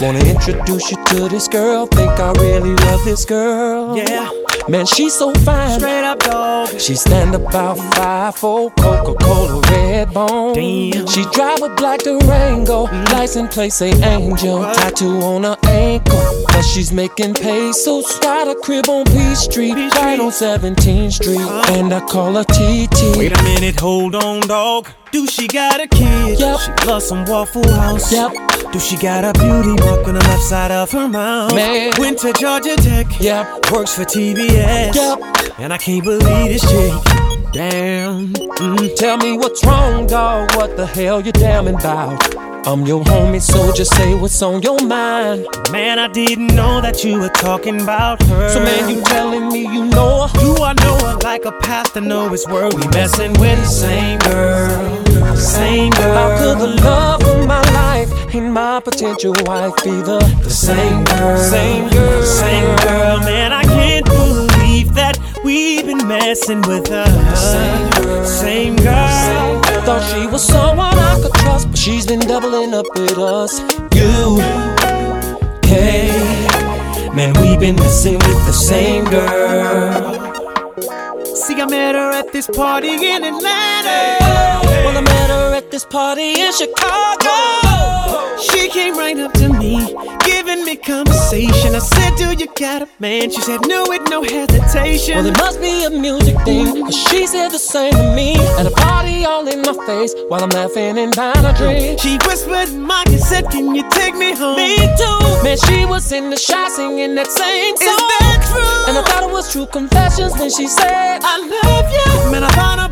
Wanna introduce you to this girl. Think I really love this girl. Yeah. Man, she's so fine. Straight up dog. She stand about five four, Coca-Cola red bone. Damn. She drive a black Durango, license plate say Angel, tattoo on her ankle. But she's making pesos. Got a crib on Peachtree, right on 17th Street, and I call her TT. Wait a minute, hold on, dog. Do she got a kid? Yep. She loves some Waffle House. Yep. Do she got a beauty mark on the left side of her mouth? Man. Went to Georgia Tech. Yep. Works for TBS. Yep. And I can't believe this chick. Damn. Mm. Tell me what's wrong, dog. What the hell you damning about? I'm your homie, so just say what's on your mind. Man, I didn't know that you were talking about her. So man, you telling me you know her? Do I know her like a pastor know his word? We messing with the same girl, same girl. How could the love my potential wife be the, the same girl? Same girl, Same girl, man, I can't believe that we've been messing with her. Same girl. Same girl. Thought she was someone I could trust, but she's been doubling up with us. You, K, man, we've been messing with the same girl. See, I met her at this party in Atlanta. Well, I met her at this party in Chicago. Me, giving me conversation. I said, Do you got a man? She said, No, with no hesitation. Well, it must be a music thing, cause she said the same to me. At a party all in my face while I'm laughing and buying a drink. She whispered in my said, Can you take me home? Me too. Man, she was in the shot singing that same song. Is that true? And I thought it was true confessions when she said, I love you.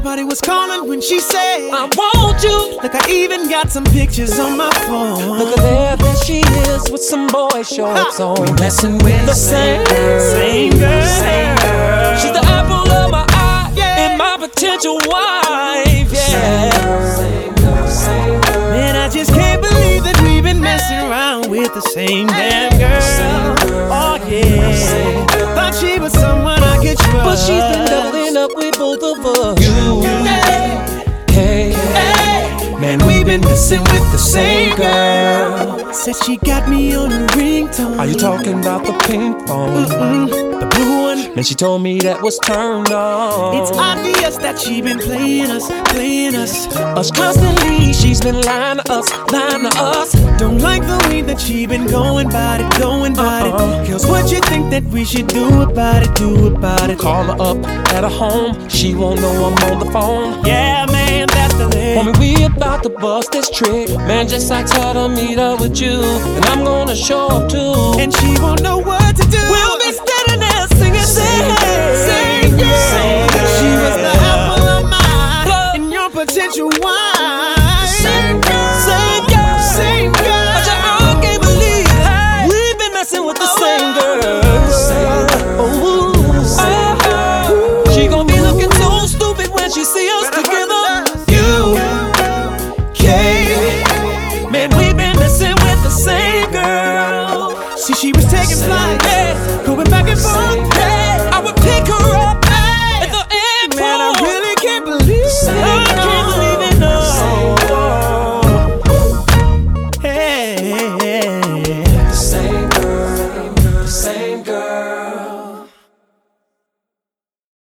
Man, I thought her body was calling when she said, I want you. Look, I even got some pictures on my phone. Look at there, there she is with some boy shorts on. We messing with the same girl. Same girl. Same girl. She's the apple of my eye Yeah. and my potential wife. Yeah. Man, I just can't believe that we've been messing around with the same damn girl. Oh, yeah. Thought she was someone I could trust. But she's been doubling up with both of us. You, hey, man, we've been messing with the same girl. Said she got me on a ringtone. Are you talking about the pink phone? Mm, the blue Man, she told me that was turned on. It's obvious that she been playing us, playing us. us constantly. She's been lying to us, lying to us. Don't like the way that she been going about it, going about Uh-uh. it. Uh-huh. Girls, what you think that we should do about it, do about it? Call her up at her home. She won't know I'm on the phone. Yeah, man, that's the lay. Homie, we about to bust this trick. Man, just like her to meet up with you. And I'm gonna show up too. and she won't know what to do. we'll